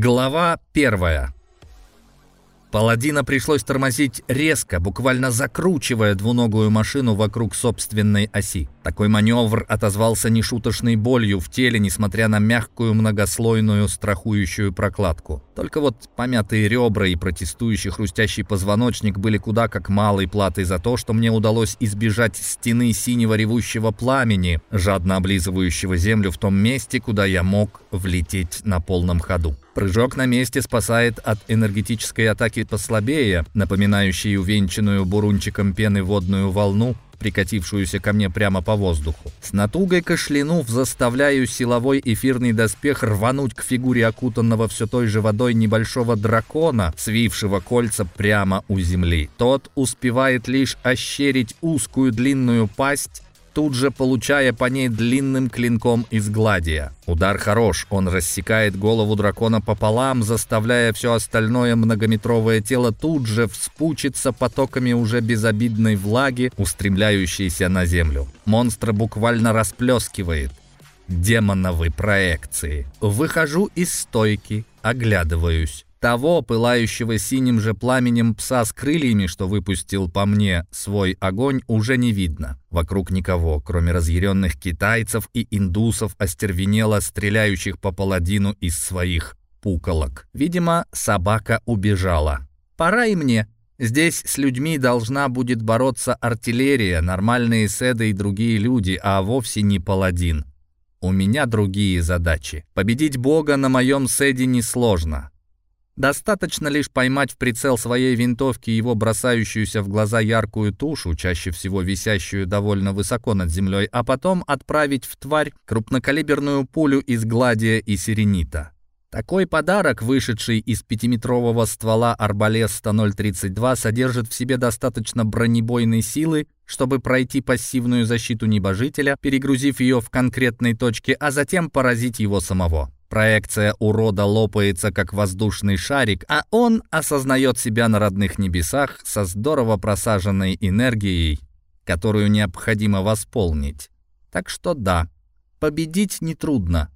Глава первая. Паладина пришлось тормозить резко, буквально закручивая двуногую машину вокруг собственной оси. Такой маневр отозвался нешуточной болью в теле, несмотря на мягкую многослойную страхующую прокладку. Только вот помятые ребра и протестующий хрустящий позвоночник были куда как малой платой за то, что мне удалось избежать стены синего ревущего пламени, жадно облизывающего землю в том месте, куда я мог влететь на полном ходу. Прыжок на месте спасает от энергетической атаки послабее, напоминающей увенчанную бурунчиком пены водную волну, прикатившуюся ко мне прямо по воздуху. С натугой кашлянув, заставляю силовой эфирный доспех рвануть к фигуре окутанного все той же водой небольшого дракона, свившего кольца прямо у земли. Тот успевает лишь ощерить узкую длинную пасть, тут же получая по ней длинным клинком из гладия. Удар хорош, он рассекает голову дракона пополам, заставляя все остальное многометровое тело тут же вспучиться потоками уже безобидной влаги, устремляющейся на землю. Монстра буквально расплескивает демоновой проекции. Выхожу из стойки, оглядываюсь. Того, пылающего синим же пламенем пса с крыльями, что выпустил по мне свой огонь, уже не видно. Вокруг никого, кроме разъяренных китайцев и индусов, остервенело стреляющих по паладину из своих пуколок. Видимо, собака убежала. «Пора и мне», Здесь с людьми должна будет бороться артиллерия, нормальные седы и другие люди, а вовсе не паладин. У меня другие задачи. Победить бога на моем седе несложно. Достаточно лишь поймать в прицел своей винтовки его бросающуюся в глаза яркую тушу, чаще всего висящую довольно высоко над землей, а потом отправить в тварь крупнокалиберную пулю из гладия и сиренита. Такой подарок, вышедший из пятиметрового ствола арбалеста 032, содержит в себе достаточно бронебойной силы, чтобы пройти пассивную защиту небожителя, перегрузив ее в конкретной точке, а затем поразить его самого. Проекция урода лопается, как воздушный шарик, а он осознает себя на родных небесах со здорово просаженной энергией, которую необходимо восполнить. Так что да, победить нетрудно,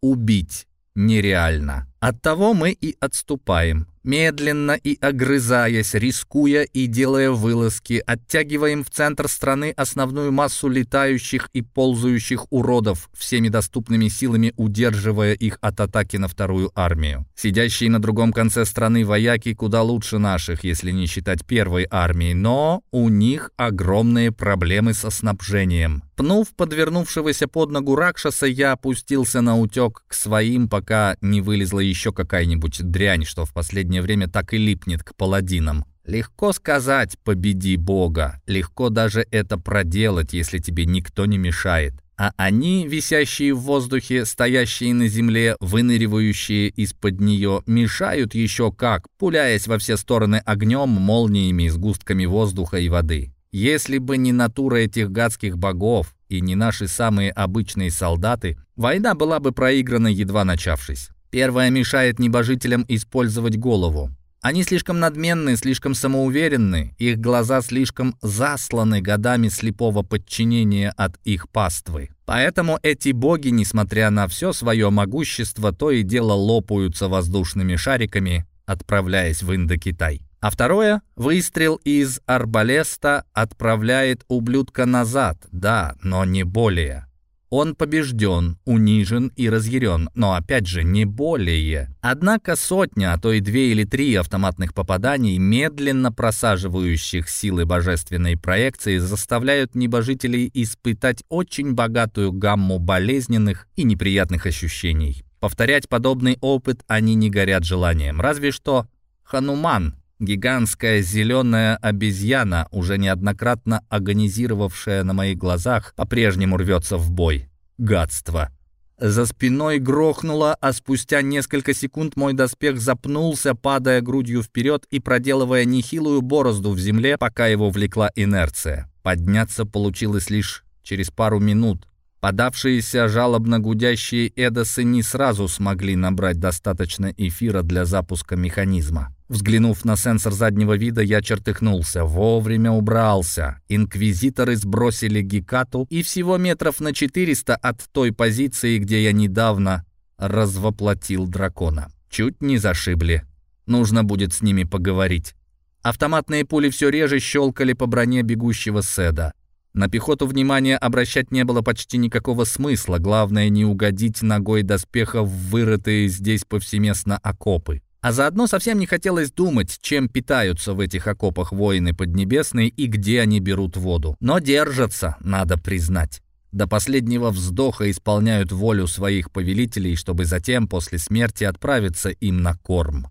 убить нереально. Оттого мы и отступаем. Медленно и огрызаясь, рискуя и делая вылазки, оттягиваем в центр страны основную массу летающих и ползающих уродов, всеми доступными силами удерживая их от атаки на вторую армию. Сидящие на другом конце страны вояки куда лучше наших, если не считать первой армии, но у них огромные проблемы со снабжением. Пнув подвернувшегося под ногу Ракшаса, я опустился на утек к своим, пока не вылезла еще какая-нибудь дрянь, что в последнее время так и липнет к паладинам. Легко сказать «победи Бога», легко даже это проделать, если тебе никто не мешает. А они, висящие в воздухе, стоящие на земле, выныривающие из-под нее, мешают еще как, пуляясь во все стороны огнем, молниями, сгустками воздуха и воды. Если бы не натура этих гадских богов и не наши самые обычные солдаты, война была бы проиграна, едва начавшись. Первое мешает небожителям использовать голову. Они слишком надменны, слишком самоуверенны, их глаза слишком засланы годами слепого подчинения от их паствы. Поэтому эти боги, несмотря на все свое могущество, то и дело лопаются воздушными шариками, отправляясь в Индокитай. А второе, выстрел из арбалеста отправляет ублюдка назад, да, но не более. Он побежден, унижен и разъярен, но опять же не более. Однако сотня, а то и две или три автоматных попаданий, медленно просаживающих силы божественной проекции, заставляют небожителей испытать очень богатую гамму болезненных и неприятных ощущений. Повторять подобный опыт они не горят желанием, разве что Хануман, Гигантская зеленая обезьяна, уже неоднократно агонизировавшая на моих глазах, по-прежнему рвется в бой. Гадство. За спиной грохнуло, а спустя несколько секунд мой доспех запнулся, падая грудью вперед и проделывая нехилую борозду в земле, пока его влекла инерция. Подняться получилось лишь через пару минут, Подавшиеся жалобно гудящие эдосы не сразу смогли набрать достаточно эфира для запуска механизма. Взглянув на сенсор заднего вида, я чертыхнулся. Вовремя убрался. Инквизиторы сбросили Гекату и всего метров на 400 от той позиции, где я недавно развоплотил дракона. Чуть не зашибли. Нужно будет с ними поговорить. Автоматные пули все реже щелкали по броне бегущего Седа. На пехоту внимания обращать не было почти никакого смысла, главное не угодить ногой доспеха в вырытые здесь повсеместно окопы. А заодно совсем не хотелось думать, чем питаются в этих окопах воины Поднебесной и где они берут воду. Но держатся, надо признать. До последнего вздоха исполняют волю своих повелителей, чтобы затем после смерти отправиться им на корм.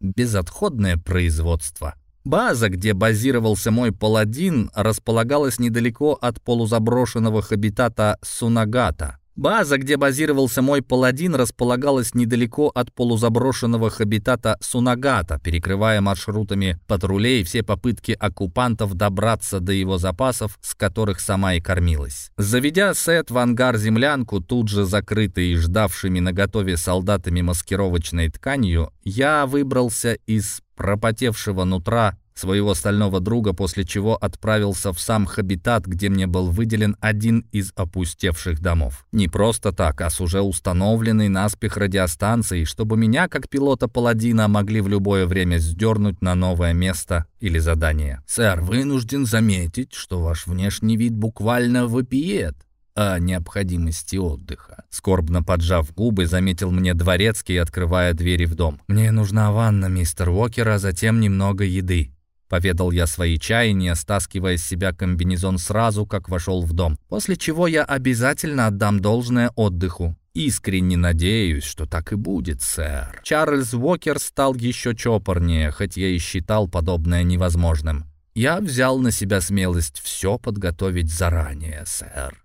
Безотходное производство. База, где базировался мой паладин, располагалась недалеко от полузаброшенного хабитата Сунагата. База, где базировался мой паладин, располагалась недалеко от полузаброшенного хабитата Сунагата, перекрывая маршрутами патрулей все попытки оккупантов добраться до его запасов, с которых сама и кормилась. Заведя сет в ангар-землянку, тут же закрытый ждавшими наготове солдатами маскировочной тканью, я выбрался из пропотевшего нутра своего стального друга, после чего отправился в сам хабитат, где мне был выделен один из опустевших домов. Не просто так, а с уже установленной наспех радиостанцией, чтобы меня, как пилота-паладина, могли в любое время сдернуть на новое место или задание. «Сэр, вынужден заметить, что ваш внешний вид буквально вопиет о необходимости отдыха. Скорбно поджав губы, заметил мне дворецкий, открывая двери в дом. «Мне нужна ванна, мистер Уокер, а затем немного еды». Поведал я свои чаяния, стаскивая с себя комбинезон сразу, как вошел в дом. После чего я обязательно отдам должное отдыху. Искренне надеюсь, что так и будет, сэр. Чарльз Уокер стал еще чопорнее, хоть я и считал подобное невозможным. Я взял на себя смелость все подготовить заранее, сэр.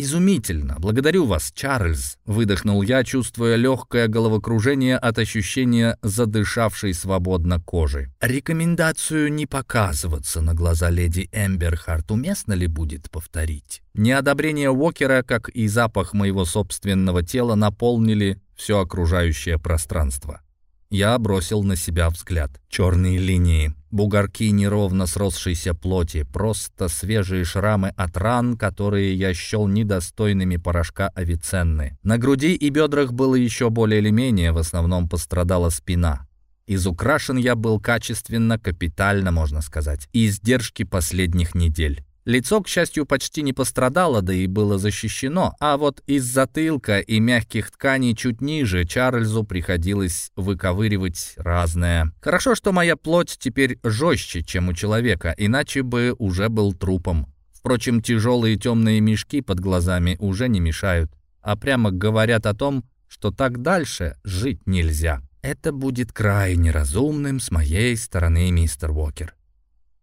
«Изумительно! Благодарю вас, Чарльз!» — выдохнул я, чувствуя легкое головокружение от ощущения задышавшей свободно кожи. «Рекомендацию не показываться на глаза леди Эмберхарт уместно ли будет повторить?» Неодобрение Уокера, как и запах моего собственного тела, наполнили все окружающее пространство. Я бросил на себя взгляд. Черные линии, бугорки неровно сросшейся плоти, просто свежие шрамы от ран, которые я счел недостойными порошка авиценны. На груди и бедрах было еще более или менее, в основном пострадала спина. Изукрашен я был качественно, капитально, можно сказать, издержки последних недель. Лицо, к счастью, почти не пострадало, да и было защищено, а вот из затылка и мягких тканей чуть ниже Чарльзу приходилось выковыривать разное. Хорошо, что моя плоть теперь жестче, чем у человека, иначе бы уже был трупом. Впрочем, тяжелые темные мешки под глазами уже не мешают, а прямо говорят о том, что так дальше жить нельзя. Это будет крайне разумным с моей стороны, мистер Уокер.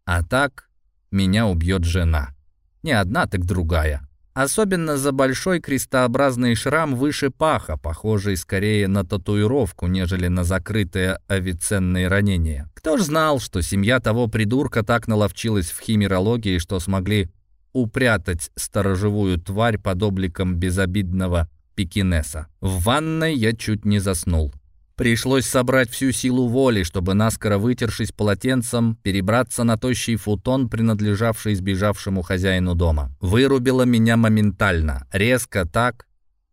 А так, меня убьет жена. Не одна, так другая. Особенно за большой крестообразный шрам выше паха, похожий скорее на татуировку, нежели на закрытое авиценное ранение. Кто ж знал, что семья того придурка так наловчилась в химерологии, что смогли упрятать сторожевую тварь под обликом безобидного пекинеса. В ванной я чуть не заснул. Пришлось собрать всю силу воли, чтобы, наскоро вытершись полотенцем, перебраться на тощий футон, принадлежавший сбежавшему хозяину дома. Вырубило меня моментально, резко так,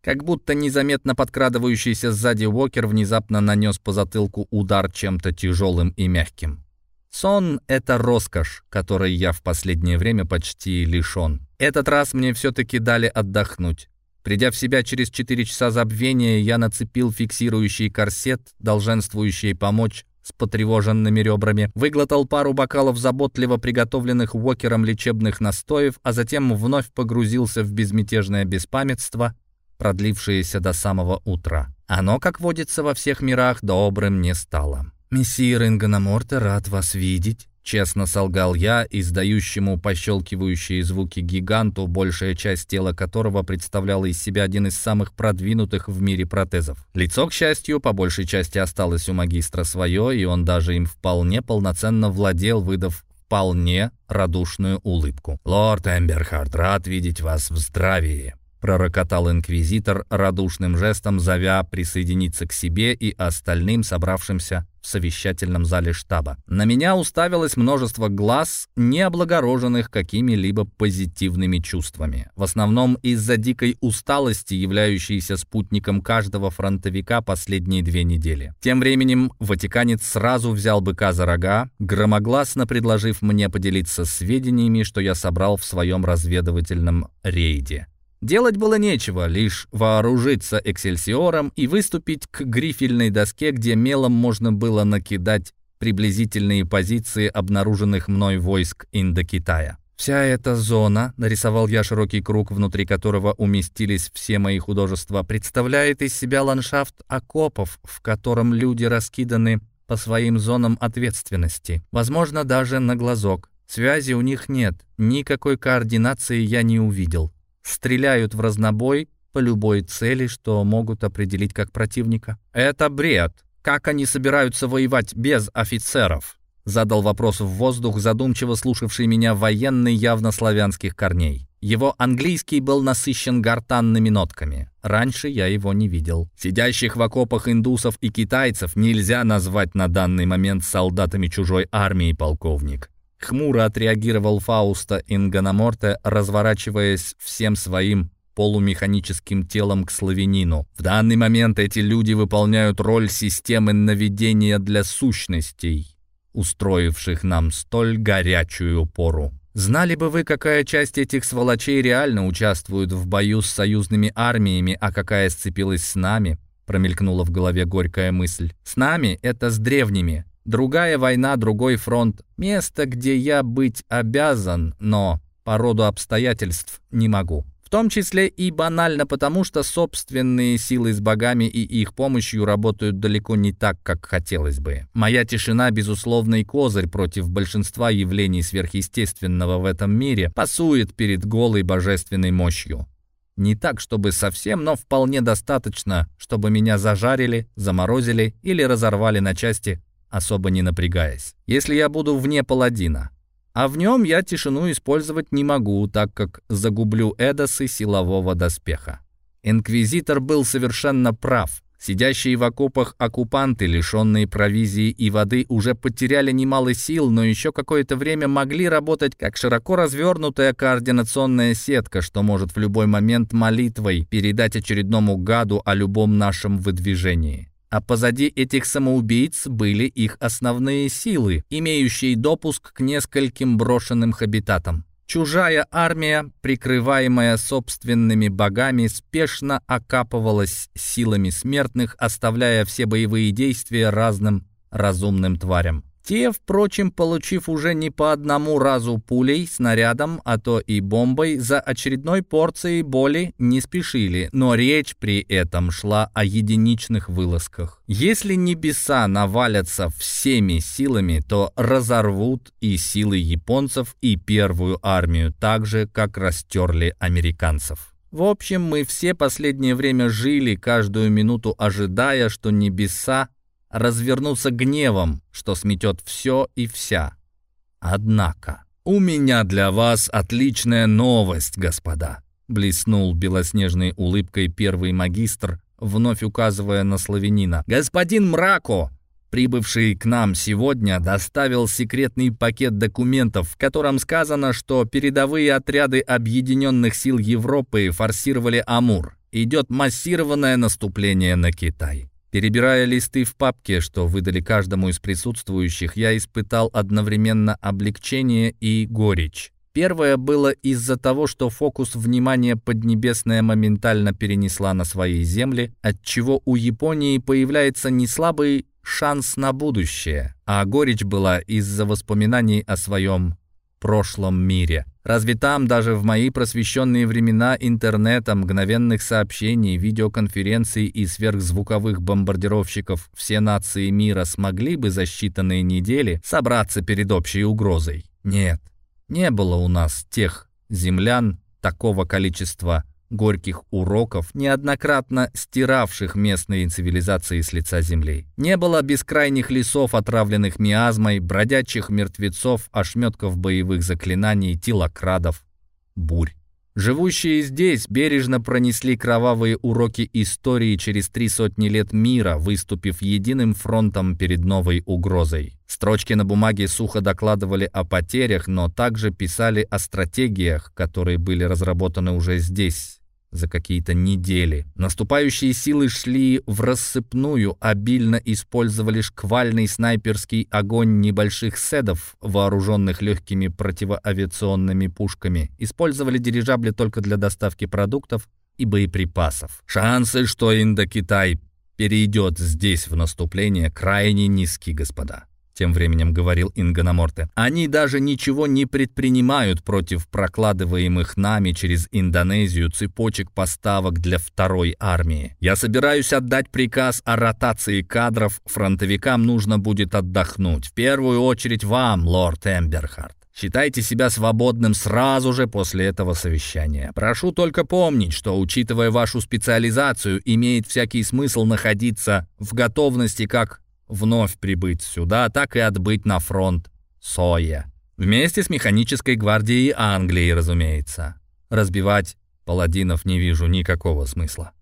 как будто незаметно подкрадывающийся сзади Уокер внезапно нанес по затылку удар чем-то тяжелым и мягким. Сон — это роскошь, которой я в последнее время почти лишен. Этот раз мне все-таки дали отдохнуть. Придя в себя через 4 часа забвения, я нацепил фиксирующий корсет, долженствующий помочь с потревоженными ребрами, выглотал пару бокалов заботливо приготовленных Уокером лечебных настоев, а затем вновь погрузился в безмятежное беспамятство, продлившееся до самого утра. Оно, как водится во всех мирах, добрым не стало. «Мессир Ингономорте, рад вас видеть», Честно солгал я, издающему пощелкивающие звуки гиганту, большая часть тела которого представляла из себя один из самых продвинутых в мире протезов. Лицо, к счастью, по большей части осталось у магистра свое, и он даже им вполне полноценно владел, выдав вполне радушную улыбку. «Лорд Эмберхард, рад видеть вас в здравии!» пророкотал инквизитор радушным жестом, зовя присоединиться к себе и остальным собравшимся в совещательном зале штаба. На меня уставилось множество глаз, не облагороженных какими-либо позитивными чувствами. В основном из-за дикой усталости, являющейся спутником каждого фронтовика последние две недели. Тем временем Ватиканец сразу взял быка за рога, громогласно предложив мне поделиться сведениями, что я собрал в своем разведывательном рейде. Делать было нечего, лишь вооружиться эксельсиором и выступить к грифельной доске, где мелом можно было накидать приблизительные позиции обнаруженных мной войск Индокитая. Вся эта зона, нарисовал я широкий круг, внутри которого уместились все мои художества, представляет из себя ландшафт окопов, в котором люди раскиданы по своим зонам ответственности, возможно, даже на глазок. Связи у них нет, никакой координации я не увидел стреляют в разнобой по любой цели, что могут определить как противника. Это бред. Как они собираются воевать без офицеров? Задал вопрос в воздух, задумчиво слушавший меня военный явно славянских корней. Его английский был насыщен гортанными нотками. Раньше я его не видел. Сидящих в окопах индусов и китайцев нельзя назвать на данный момент солдатами чужой армии, полковник. Хмуро отреагировал Фауста Ингономорте, разворачиваясь всем своим полумеханическим телом к славянину. В данный момент эти люди выполняют роль системы наведения для сущностей, устроивших нам столь горячую пору. Знали бы вы, какая часть этих сволочей реально участвует в бою с союзными армиями, а какая сцепилась с нами, промелькнула в голове горькая мысль. С нами — это с древними, Другая война, другой фронт. Место, где я быть обязан, но по роду обстоятельств не могу. В том числе и банально потому, что собственные силы с богами и их помощью работают далеко не так, как хотелось бы. Моя тишина – безусловный козырь против большинства явлений сверхъестественного в этом мире, пасует перед голой божественной мощью. Не так, чтобы совсем, но вполне достаточно, чтобы меня зажарили, заморозили или разорвали на части особо не напрягаясь. Если я буду вне паладина, а в нем я тишину использовать не могу, так как загублю эдосы силового доспеха. Инквизитор был совершенно прав. Сидящие в окопах оккупанты, лишенные провизии и воды, уже потеряли немало сил, но еще какое-то время могли работать как широко развернутая координационная сетка, что может в любой момент молитвой передать очередному гаду о любом нашем выдвижении а позади этих самоубийц были их основные силы, имеющие допуск к нескольким брошенным хабитатам. Чужая армия, прикрываемая собственными богами, спешно окапывалась силами смертных, оставляя все боевые действия разным разумным тварям. Те, впрочем, получив уже не по одному разу пулей, снарядом, а то и бомбой, за очередной порцией боли не спешили, но речь при этом шла о единичных вылазках. Если небеса навалятся всеми силами, то разорвут и силы японцев, и первую армию так же, как растерли американцев. В общем, мы все последнее время жили, каждую минуту ожидая, что небеса развернуться гневом, что сметет все и вся. Однако, у меня для вас отличная новость, господа, блеснул белоснежной улыбкой первый магистр, вновь указывая на славянина. Господин Мрако, прибывший к нам сегодня, доставил секретный пакет документов, в котором сказано, что передовые отряды Объединенных сил Европы форсировали Амур. Идет массированное наступление на Китай. Перебирая листы в папке, что выдали каждому из присутствующих, я испытал одновременно облегчение и горечь. Первое было из-за того, что фокус внимания Поднебесная моментально перенесла на свои земли, отчего у Японии появляется не слабый шанс на будущее, а горечь была из-за воспоминаний о своем прошлом мире. Разве там, даже в мои просвещенные времена интернета, мгновенных сообщений, видеоконференций и сверхзвуковых бомбардировщиков все нации мира смогли бы за считанные недели собраться перед общей угрозой? Нет, не было у нас тех землян такого количества горьких уроков, неоднократно стиравших местные цивилизации с лица земли. Не было бескрайних лесов, отравленных миазмой, бродячих мертвецов, ошметков боевых заклинаний, телокрадов, бурь. Живущие здесь бережно пронесли кровавые уроки истории через три сотни лет мира, выступив единым фронтом перед новой угрозой. Строчки на бумаге сухо докладывали о потерях, но также писали о стратегиях, которые были разработаны уже здесь, за какие-то недели. Наступающие силы шли в рассыпную, обильно использовали шквальный снайперский огонь небольших седов, вооруженных легкими противоавиационными пушками, использовали дирижабли только для доставки продуктов и боеприпасов. Шансы, что Индокитай перейдет здесь в наступление, крайне низки, господа тем временем говорил Ингономорте. «Они даже ничего не предпринимают против прокладываемых нами через Индонезию цепочек поставок для второй армии. Я собираюсь отдать приказ о ротации кадров, фронтовикам нужно будет отдохнуть. В первую очередь вам, лорд Эмберхард. Считайте себя свободным сразу же после этого совещания. Прошу только помнить, что, учитывая вашу специализацию, имеет всякий смысл находиться в готовности как вновь прибыть сюда, так и отбыть на фронт Соя. Вместе с механической гвардией Англии, разумеется. Разбивать паладинов не вижу никакого смысла.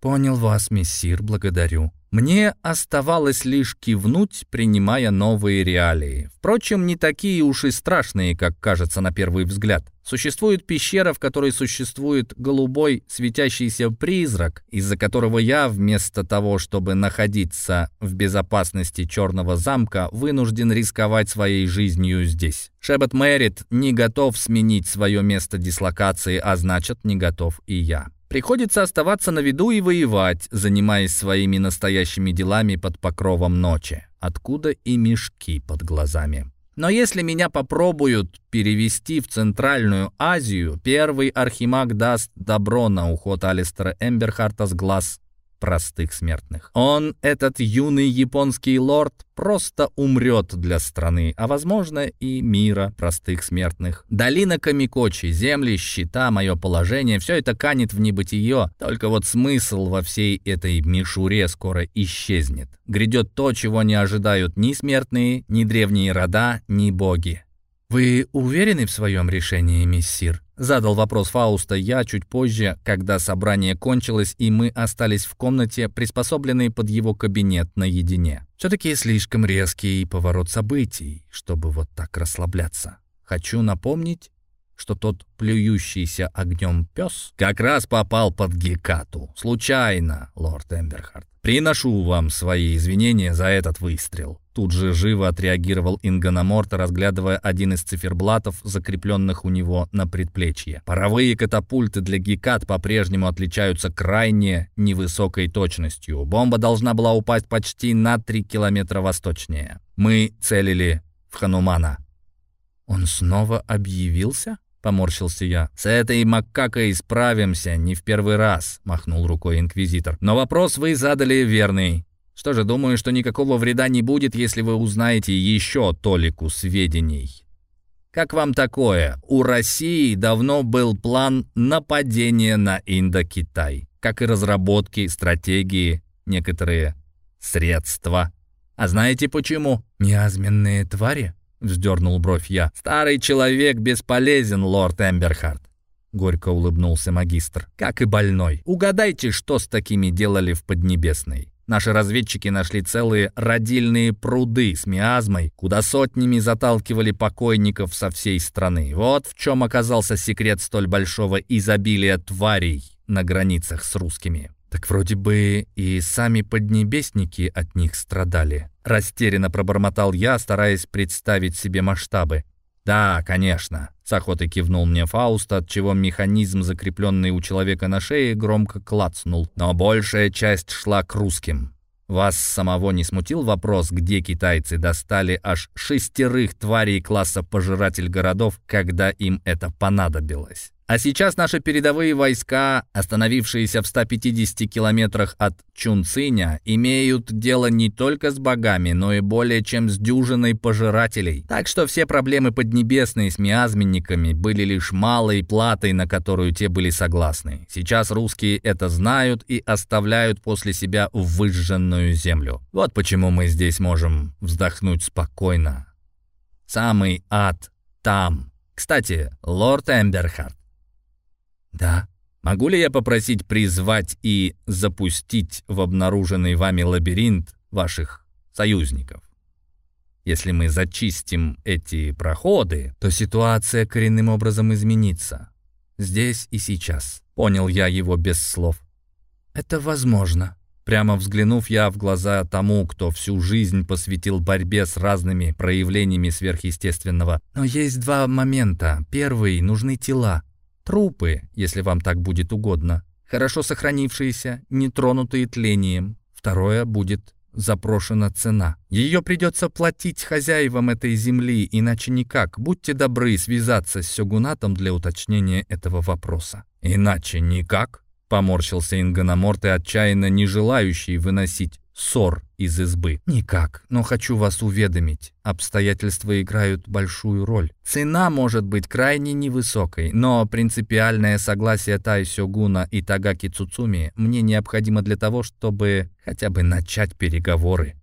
«Понял вас, мессир, благодарю», мне оставалось лишь кивнуть, принимая новые реалии. Впрочем, не такие уж и страшные, как кажется на первый взгляд. Существует пещера, в которой существует голубой светящийся призрак, из-за которого я, вместо того, чтобы находиться в безопасности черного замка, вынужден рисковать своей жизнью здесь. Шебет Мэрит не готов сменить свое место дислокации, а значит, не готов и я. Приходится оставаться на виду и воевать, занимаясь своими настоящими делами под покровом ночи. Откуда и мешки под глазами. Но если меня попробуют перевести в Центральную Азию, первый архимаг даст добро на уход Алистера Эмберхарта с глаз простых смертных. Он, этот юный японский лорд, просто умрет для страны, а, возможно, и мира простых смертных. Долина Камикочи, земли, щита, мое положение — все это канет в небытие, только вот смысл во всей этой мишуре скоро исчезнет. Грядет то, чего не ожидают ни смертные, ни древние рода, ни боги. «Вы уверены в своем решении, миссир?» Задал вопрос Фауста я чуть позже, когда собрание кончилось, и мы остались в комнате, приспособленной под его кабинет наедине. Все-таки слишком резкий поворот событий, чтобы вот так расслабляться. Хочу напомнить, что тот плюющийся огнем пес как раз попал под Гекату. Случайно, лорд Эмберхард. Приношу вам свои извинения за этот выстрел. Тут же живо отреагировал Ингономорт, разглядывая один из циферблатов, закрепленных у него на предплечье. Паровые катапульты для Гекат по-прежнему отличаются крайне невысокой точностью. Бомба должна была упасть почти на 3 километра восточнее. Мы целили в Ханумана. «Он снова объявился?» — поморщился я. «С этой макакой справимся не в первый раз», — махнул рукой инквизитор. «Но вопрос вы задали верный. Что же, думаю, что никакого вреда не будет, если вы узнаете еще толику сведений». Как вам такое? У России давно был план нападения на Индокитай, как и разработки, стратегии, некоторые средства. А знаете почему? Миазменные твари? Вздернул бровь я. «Старый человек бесполезен, лорд Эмберхард. Горько улыбнулся магистр. «Как и больной. Угадайте, что с такими делали в Поднебесной. Наши разведчики нашли целые родильные пруды с миазмой, куда сотнями заталкивали покойников со всей страны. Вот в чем оказался секрет столь большого изобилия тварей на границах с русскими. Так вроде бы и сами поднебесники от них страдали. Растерянно пробормотал я, стараясь представить себе масштабы. «Да, конечно», — с охотой кивнул мне Фауст, от чего механизм, закрепленный у человека на шее, громко клацнул. Но большая часть шла к русским. Вас самого не смутил вопрос, где китайцы достали аж шестерых тварей класса «Пожиратель городов», когда им это понадобилось? А сейчас наши передовые войска, остановившиеся в 150 километрах от Чунциня, имеют дело не только с богами, но и более чем с дюжиной пожирателей. Так что все проблемы Поднебесной с миазменниками были лишь малой платой, на которую те были согласны. Сейчас русские это знают и оставляют после себя выжженную землю. Вот почему мы здесь можем вздохнуть спокойно. Самый ад там. Кстати, лорд Эмберхард, «Да». «Могу ли я попросить призвать и запустить в обнаруженный вами лабиринт ваших союзников?» Если мы зачистим эти проходы, то ситуация коренным образом изменится. Здесь и сейчас. Понял я его без слов. Это возможно. Прямо взглянув я в глаза тому, кто всю жизнь посвятил борьбе с разными проявлениями сверхъестественного. Но есть два момента. Первый — нужны тела. Трупы, если вам так будет угодно. Хорошо сохранившиеся, не тронутые тлением. Второе будет запрошена цена. Ее придется платить хозяевам этой земли, иначе никак. Будьте добры связаться с Сёгунатом для уточнения этого вопроса. Иначе никак? Поморщился Ингономорт и отчаянно не желающий выносить ссор из избы. «Никак, но хочу вас уведомить. Обстоятельства играют большую роль. Цена может быть крайне невысокой, но принципиальное согласие Тай Сёгуна и Тагаки Цуцуми мне необходимо для того, чтобы хотя бы начать переговоры».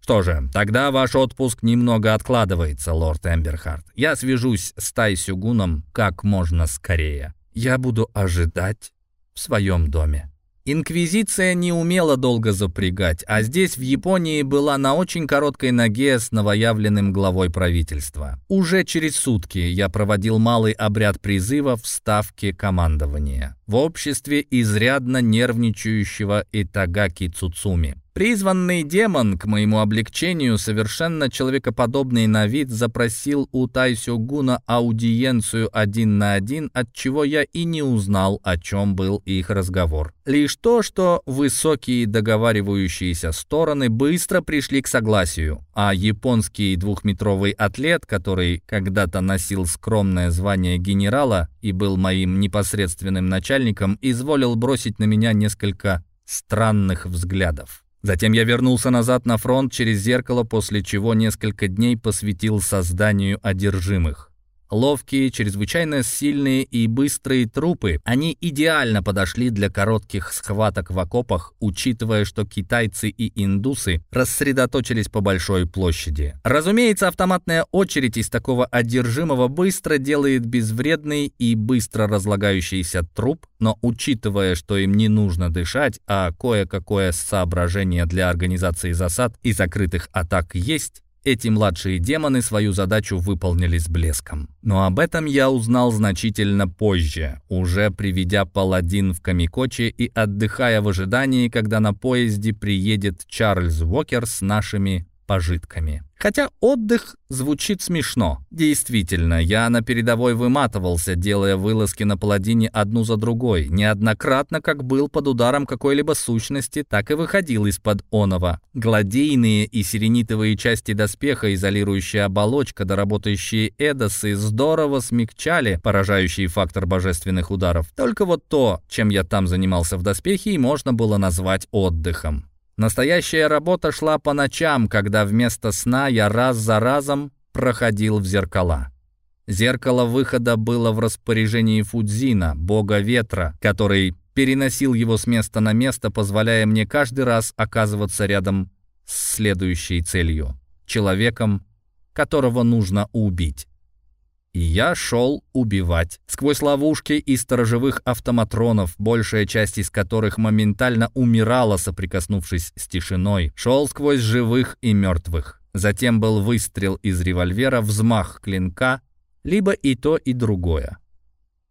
«Что же, тогда ваш отпуск немного откладывается, лорд Эмберхарт. Я свяжусь с Тай Сюгуном как можно скорее. Я буду ожидать в своем доме. Инквизиция не умела долго запрягать, а здесь, в Японии, была на очень короткой ноге с новоявленным главой правительства. Уже через сутки я проводил малый обряд призыва в ставке командования в обществе изрядно нервничающего Итагаки Цуцуми. Призванный демон, к моему облегчению, совершенно человекоподобный на вид, запросил у Тайсёгуна аудиенцию один на один, от чего я и не узнал, о чем был их разговор. Лишь то, что высокие договаривающиеся стороны быстро пришли к согласию, а японский двухметровый атлет, который когда-то носил скромное звание генерала и был моим непосредственным начальником, изволил бросить на меня несколько странных взглядов. Затем я вернулся назад на фронт через зеркало, после чего несколько дней посвятил созданию одержимых. Ловкие, чрезвычайно сильные и быстрые трупы, они идеально подошли для коротких схваток в окопах, учитывая, что китайцы и индусы рассредоточились по большой площади. Разумеется, автоматная очередь из такого одержимого быстро делает безвредный и быстро разлагающийся труп, но учитывая, что им не нужно дышать, а кое-какое соображение для организации засад и закрытых атак есть, эти младшие демоны свою задачу выполнили с блеском. Но об этом я узнал значительно позже, уже приведя паладин в Камикочи и отдыхая в ожидании, когда на поезде приедет Чарльз Уокер с нашими пожитками. Хотя отдых звучит смешно. Действительно, я на передовой выматывался, делая вылазки на паладине одну за другой. Неоднократно, как был под ударом какой-либо сущности, так и выходил из-под онова. Гладейные и сиренитовые части доспеха, изолирующая оболочка, доработающие эдосы, здорово смягчали поражающий фактор божественных ударов. Только вот то, чем я там занимался в доспехе, и можно было назвать отдыхом. Настоящая работа шла по ночам, когда вместо сна я раз за разом проходил в зеркала. Зеркало выхода было в распоряжении Фудзина, бога ветра, который переносил его с места на место, позволяя мне каждый раз оказываться рядом с следующей целью — человеком, которого нужно убить. И я шел убивать. Сквозь ловушки и сторожевых автоматронов, большая часть из которых моментально умирала, соприкоснувшись с тишиной, шел сквозь живых и мертвых. Затем был выстрел из револьвера, взмах клинка, либо и то, и другое.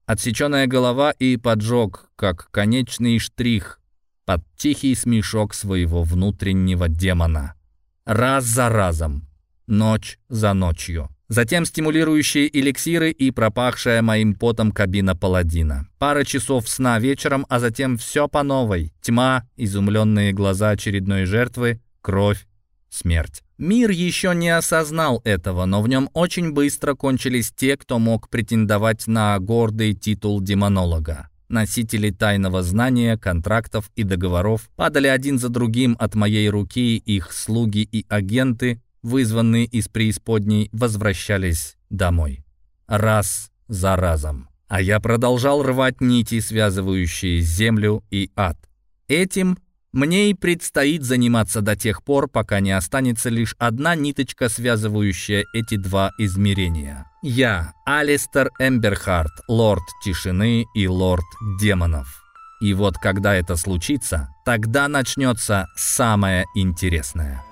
Отсеченная голова и поджог, как конечный штрих, под тихий смешок своего внутреннего демона. Раз за разом, ночь за ночью. Затем стимулирующие эликсиры и пропахшая моим потом кабина паладина. Пара часов сна вечером, а затем все по новой. Тьма, изумленные глаза очередной жертвы, кровь, смерть. Мир еще не осознал этого, но в нем очень быстро кончились те, кто мог претендовать на гордый титул демонолога. Носители тайного знания, контрактов и договоров падали один за другим от моей руки, их слуги и агенты, вызванные из преисподней, возвращались домой. Раз за разом. А я продолжал рвать нити, связывающие землю и ад. Этим Мне и предстоит заниматься до тех пор, пока не останется лишь одна ниточка, связывающая эти два измерения. Я, Алистер Эмберхарт, лорд тишины и лорд демонов. И вот когда это случится, тогда начнется самое интересное.